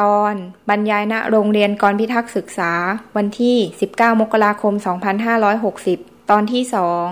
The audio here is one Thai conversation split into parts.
ตอนบรรยายณโรงเรียนกรพิทักษ์ศึกษา วันที่ 19 มกราคม 2560 ตอนที่สอง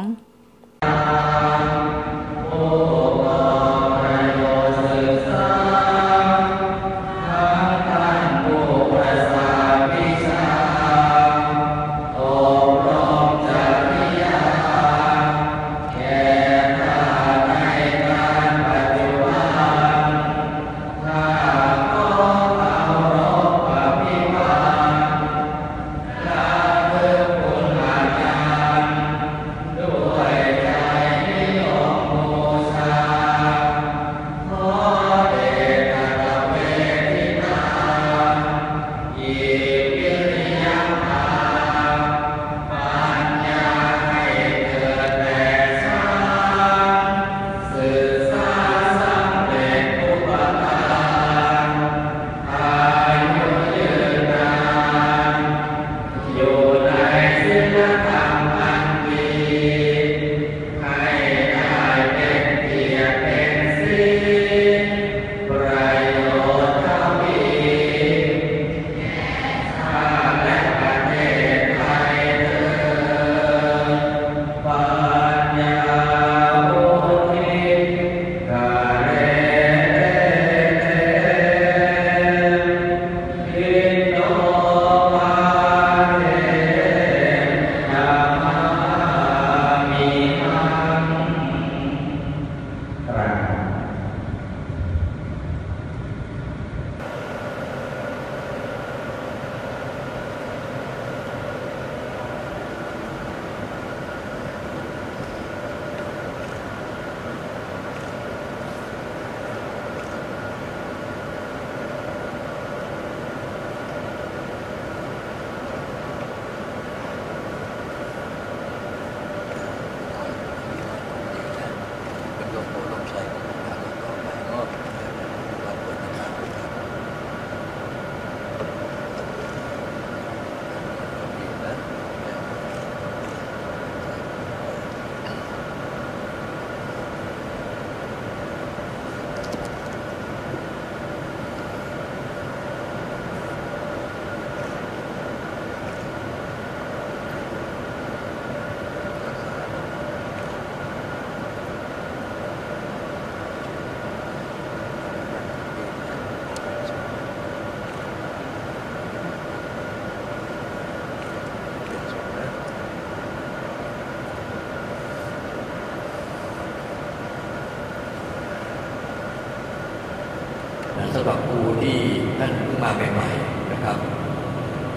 สำหรับครูที่ท่านเพิ่งมาใหม่ๆนะครับ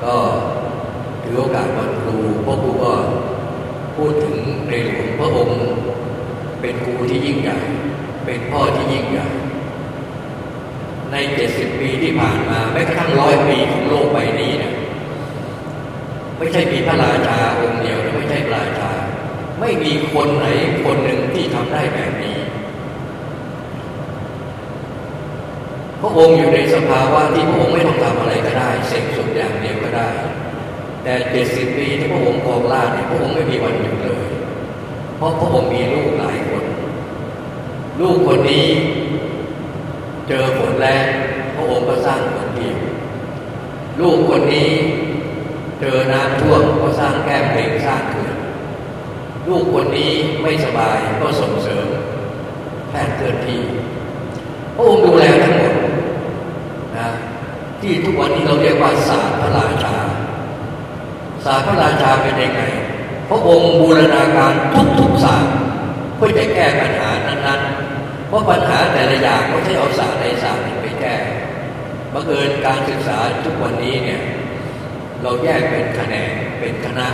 ก็ถือโอกาสวันครูพวกครูก็พูดถึงในหลวงพระองค์เป็นครูที่ยิ่งใหญ่ เป็นพ่อที่ยิ่งใหญ่ ในเจ็ดสิบปีที่ผ่านมาแม้กระทั่งร้อยปีของโลกใบนี้เนี่ยไม่ใช่มีพระราชาองค์เดียวไม่ใช่ราชา ไม่มีคนไหนคนหนึ่งที่ทำได้แบบนี้ พ ระองค์อยู่ในสภาวะที่พระองค์ไม่ต้องทำอะไรก็ได้ เสกสุดอย่างเดียวก็ได้ แต่เจ็ดสิบปีที่พระองค์ครองราชเนี่ยพระองค์ไม่มีวันหยุดเลย เพราะพระองค์มีลูกหลายคน ลูกคนนี้ เจอฝนแรงพระองค์ก็สร้างฝนพิวลูกคนนี้ เจอน้ำท่วมก็สร้างแก้มเพลงสร้างเขื่อนลูกคนนี้ไม่สบายก็ส่งเสริมแพทย์เคลื่อนที่พระองค์ดูแลทั้งหมด นะที่ทุกวันนี้เราเรียกว่าศาสตร์พระราชาศาสตร์พระราชาเป็นยังไงพระองค์บูรณาการทุกๆศาสตร์เพื่อจะแก้ปัญหานั้นๆ เพราะปัญหาแต่ละอย่างก็ใช้เอาศาสตร์ในศาสตร์ไปแก้บังเอิญการศึกษาทุกวันนี้เนี่ยเราแยกเป็นแขนงเป็นคณะ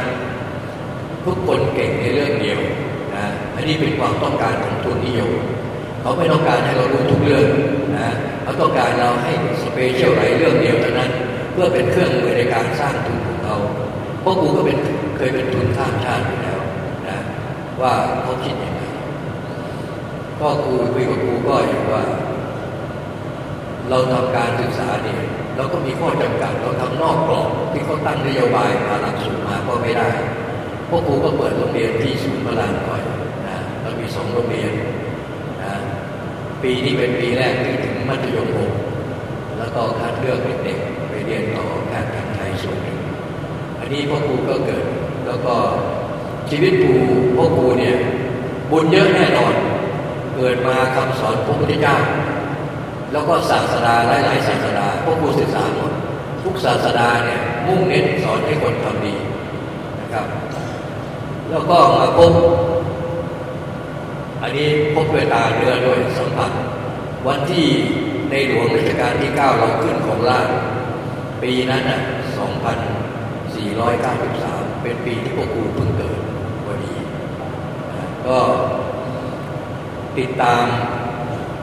ทุกคนเก่งในเรื่องเดียวนะอันนี้เป็นความต้องการของทุนนิยมเขาไม่ต้องการให้เรารู้ทุกเรื่อง เขาต้องการเราให้สเปเชียลไรเรื่องเดียวเท่านั้น เพื่อเป็นเครื่องมือในการสร้างทุนของเขาเพราะกูก็เป็นเคยเป็นทุนข้ามชาติอยู่แล้วนะว่าเขาคิดยังไงก็ครูคุยกับครูก็อยู่ว่า เราทำการศึกษาเนี่ยเราก็มีข้อจำกัดเราทำนอกกรอบที่เขาตั้งนโยบายมาหลักสูตรมาก็ไม่ได้พวกครูก็เปิดโรงเรียนที่ศูนย์พลานก่อยนะเรามีสองโรงเรียนนะปีนี้เป็นปีแรกที่ถึง มัธยมหกแล้วก็คาถเลือกเด็กๆไปเรียนต่อแพทย์แผนไทยส่วนหนึ่งอันนี้พ่อครูก็เกิด แล้วก็ชีวิตครูพ่อครูเนี่ยบุญเยอะแน่นอน เกิดมาคำสอนพระพุทธเจ้า แล้วก็ศาสดาหลายๆศาสดาพ่อครูศึกษาหมดทุกศาสดาเนี่ยมุ่งเน้นสอนให้คนทำดีนะครับ แล้วก็มาพบอันนี้พบดวยตาเรือด้วยสัมผัส วันที่ในหลวงรัชกาลที่ 9 เราขึ้นของราชปีนั้นน่ะ 2493 เป็นปีที่พวกคูเพิ่งเกิดพอดี ก็ติดตาม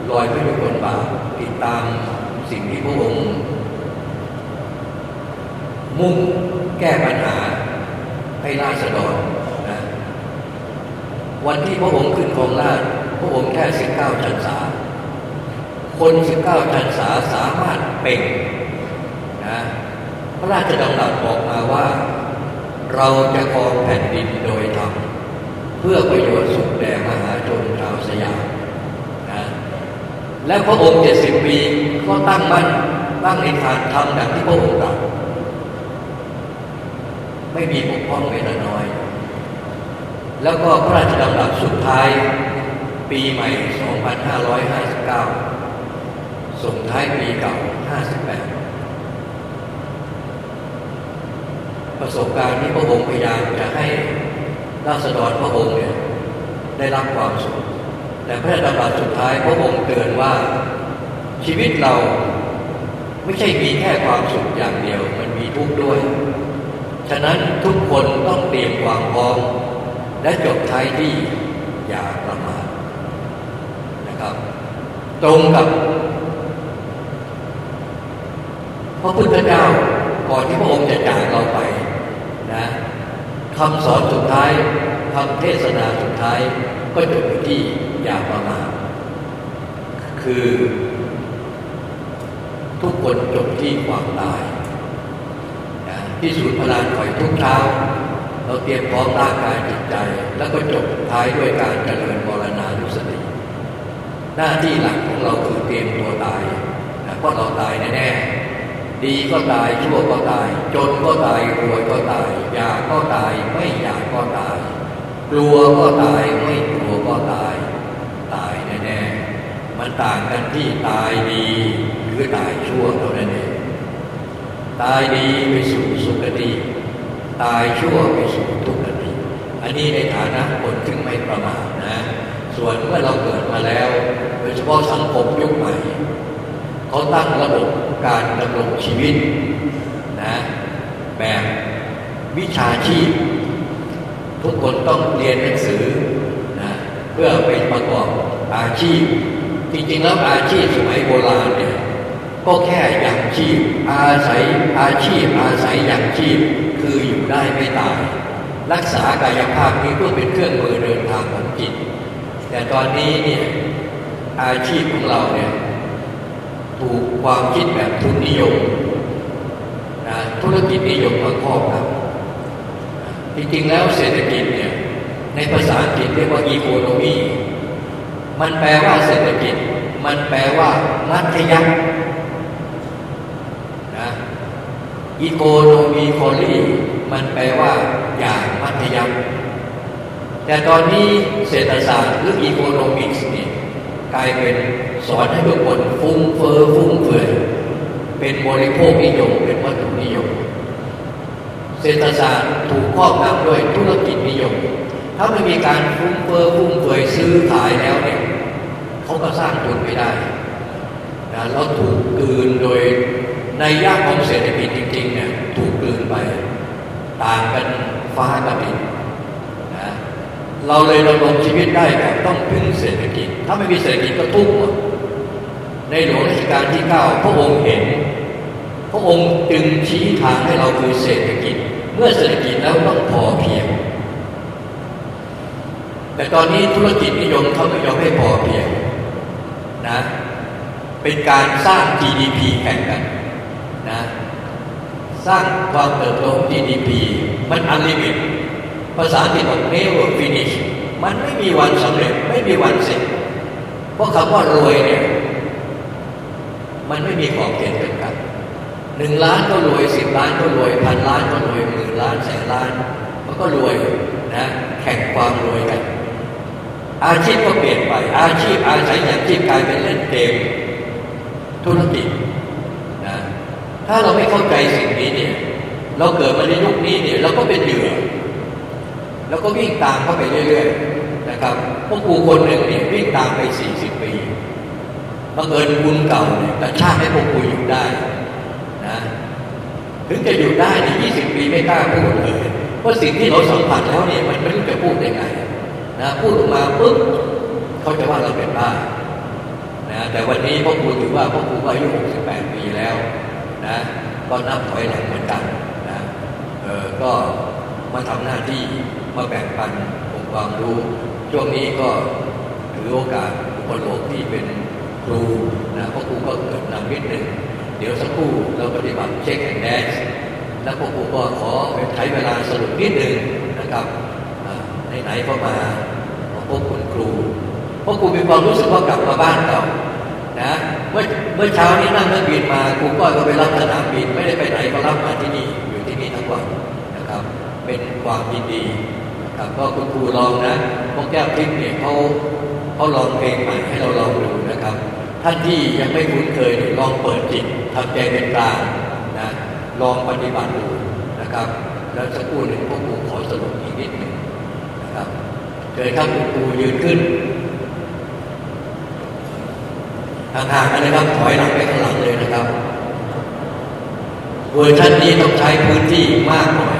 รอยพระยุคลบาทติดตามสิ่งที่พระองค์มุ่งแก้ปัญหาให้ราษฎรนะวันที่พระองค์ขึ้นของราชพระองค์แค่สิบเก้าชันษา คนสิบเก้าชันษาสามารถเป่งนะพระราชดำรัสบอกมาว่า เราจะครองแผ่นดินโดยธรรมเพื่อประโยชน์สุขแด่มหาชนชาวสยามนะและพระองค์เจ็ดสิบปีก็ตั้งมั่นตั้งในฐานทำดังที่พระองค์ตรัสไม่มีบกพร่องไม่ละน้อย แล้วก็พระราชดำรัสสุดท้ายปีใหม่ 2559 ส่งท้ายปีเก่า 58 ประสบการณ์ที่พระองค์พยายามจะให้ราษฎรพระองค์เนี่ยได้รับความสุข แต่พระราชดำรัสสุดท้ายพระองค์เตือนว่าชีวิตเราไม่ใช่มีแค่ความสุขอย่างเดียว มันมีทุกข์ด้วย ฉะนั้นทุกคนต้องเตรียมความพร้อม และจบท้ายที่อย่าประมาทนะครับ ตรงกับ พระพุทธเจ้าก่อนที่พระองค์จะจากเราไปนะคำสอนสุดท้ายคำเทศนาสุดท้ายก็จบที่อย่าประมาทคือ ทุกคนจบที่ความตายนะที่ศูนย์พลานคอยทุกเช้า เราเตรียมพร้อมร่างกายจิตใจ แล้วก็จบท้ายด้วยการเจริญบรณานุสติหน้าที่หลักของเราคือเตรียมตัวตายนะเพราะเราตายแน่ๆ ดีก็ตายชั่วก็ตาย จนก็ตายรวยก็ตาย อยากก็ตายไม่อยากก็ตาย กลัวก็ตายไม่กลัวก็ตาย ตายแน่ๆมันต่างกันที่ตายดีหรือตายชั่วเท่านั้นเองตายดีไปสู่สุคติตายชั่วไปสู่ทุกขติอันนี้ในฐานะคนซึ่งไม่ประมาทนะ ส่วนเมื่อเราเกิดมาแล้ว โดยเฉพาะสังคมยุคใหม่ เขาตั้งระบบการดำรงชีวิตนะแบบวิชาชีพ ทุกคนต้องเรียนหนังสือนะเพื่อไปประกอบอาชีพ จริงๆแล้วอาชีพสมัยโบราณเนี่ยก็แค่อย่างชีพ อาศัยอาชีพ อาศัยอย่างชีพ คืออยู่ได้ไม่ตาย รักษากายภาพนี้เพื่อเป็นเครื่องมือเดินทางของจิต แต่ตอนนี้เนี่ยอาชีพของเราเนี่ย ถูกความคิดแบบทุนนิยมนะธุรกิจนิยมมาครอบครับจริงๆแล้วเศรษฐกิจเนี่ยในภาษาอังกฤษเรียกว่าอีโคโนมีมันแปลว่าเศรษฐกิจ มันแปลว่ามัธยัสถ์นะ economically มันแปลว่าอย่างมัธยัสถ์แต่ตอนนี้เศรษฐศาสตร์หรือ economics นี่ กลายเป็นสอนให้ทุกคนฟุ้งเฟ้อฟุ่มเฟือยเป็นบริโภคนิยมเป็นวัตถุนิยม เศรษฐศาสตร์ถูกครอบงำด้วยธุรกิจนิยม ถ้าไม่มีการฟุ้งเฟอ้อฟุ้งเฟือยซื้อขายแล้วเนี่ยเขาก็สร้างทุนไม่ได้นะแล้วถูกกืนโดยในย่าของเศรษฐกิจจริงๆเนี่ยถูกกืนไป ต่างกันฟ้ากับดิน เราเลยดำรงชีวิตได้แบบต้องพึ่งเศรษฐกิจ ถ้าไม่มีเศรษฐกิจก็ทุกข์หมดในหลวงรัชกาลที่เก้าพระองค์เห็น พระองค์จึงชี้ทางให้เราคือเศรษฐกิจ เมื่อเศรษฐกิจแล้วต้องพอเพียง แต่ตอนนี้ธุรกิจนิยมเขาไม่ยอมให้พอเพียงนะเป็นการสร้าง GDP แข่งกันนะสร้างความเติบโต GDP มันอันลิมิต ภาษาอังกฤษบอก never finish มันไม่มีวันสำเร็จไม่มีวันเสร็จ เพราะคำว่ารวยเนี่ย มันไม่มีขอบเขตจำกัดหนึ่งล้านก็รวยสิบล้านก็รวยพันล้านก็รวยหมื่นล้านแสนล้านมันก็รวยนะแข่งความรวยกัน อาชีพก็เปลี่ยนไป อาชีพอาศัยอย่างชีพกลายเป็นเล่นเกมธุรกิจนะถ้าเราไม่เข้าใจสิ่งนี้เนี่ย เราเกิดมาในยุคนี้เนี่ย เราก็เป็นเหยื่อ แล้วก็วิ่งตามเข้าไปเรื่อยๆนะครับพวกครูคนหนึ่งเนี่ยวิ่งตามไปสี่สิบปีบังเอิญบุญเก่าเนี่ยกระชากให้พวกครูอยู่ได้นะถึงจะอยู่ได้ในยี่สิบปีไม่กล้าพูดเลยเพราะสิ่งที่เราสัมผัสแล้วเนี่ยมันไม่รู้จะพูดยังไงนะพูดออกมาปุ๊บเขาจะว่าเราเป็นบ้านะแต่วันนี้พ่อครูถือว่าพ่อครูอายุ 68 ปีแล้วนะก็นับถอยหลังเหมือนกันนะเออก็มาทำหน้าที่ มาแบ่งปันองค์ความรู้ ช่วงนี้ก็ถือโอกาสอุปโลกที่เป็นครูนะพ่อครูก็เกิดนำนิดหนึ่งเดี๋ยวสักครู่เราปฏิบัติเช็คแอนด์แดนแล้วพ่อครูก็ขอใช้เวลาสรุปนิดหนึ่งนะครับไหนๆก็มาพบคุณครูเพราะครูมีความรู้สึกว่ากลับมาบ้านเรานะเมื่อเมื่อเช้านี้นั่งเครื่องบินมาครูก็ไปรับสนามบินไม่ได้ไปไหนก็รับมาที่นี่อยู่ที่นี่ทั้งวันนะครับ เป็นความยินดี ก็คุณครูลองนะพวกแก้วทิพย์เนี่ยเขาเขาลองเพลงใหม่ให้เราลองดูนะครับ ท่านที่ยังไม่คุ้นเคยลองเปิดจิตทำใจเป็นกลางนะลองปฏิบัติดูนะครับ แล้วสักครู่หนึ่งพวกครูขอสรุปอีกนิดหนึ่งนะครับเกิดครับคุณครูยืนขึ้นห่างๆกันนะครับถอยหลังไปข้างหลังเลยนะครับเวอร์ชันนี้ต้องใช้พื้นที่มากหน่อย